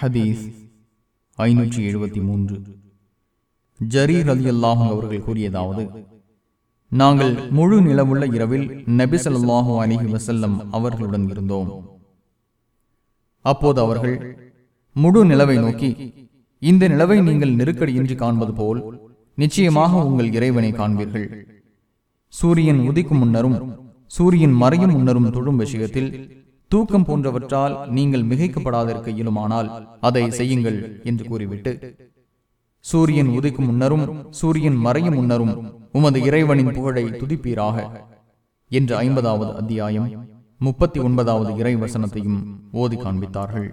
ஹதீஸ் ஐநூற்றி எழுபத்தி மூன்று. ஜரீர் அலி அல்லாஹும் அவர்கள் கூறியதாவது நாங்கள் முழு நிலவுள்ள இரவில் நபிசல்லாஹு அலிஹி வசல்லம் அவர்களுடன் இருந்தோம். அப்போது அவர்கள் முழு நிலவை நோக்கி இந்த நிலவை நீங்கள் நெருக்கடியின்றி காண்பது போல் நிச்சயமாக உங்கள் இறைவனை காண்பீர்கள். சூரியன் உதிக்கும் முன்னரும் சூரியன் மறையும் முன்னரும் தொழும் விஷயத்தில் தூக்கம் போன்றவற்றால் நீங்கள் மிகைக்கப்படாதிருக்க இயலுமானால் அதை செய்யுங்கள் என்று கூறிவிட்டு சூரியன் உதிக்கும் முன்னரும் சூரியன் மறையும் முன்னரும் உமது இறைவனின் புகழை துதிப்பீராக என்று ஐம்பதாவது அத்தியாயம் முப்பத்தி ஒன்பதாவது இறை வசனத்தையும் ஓதி காண்பித்தார்கள்.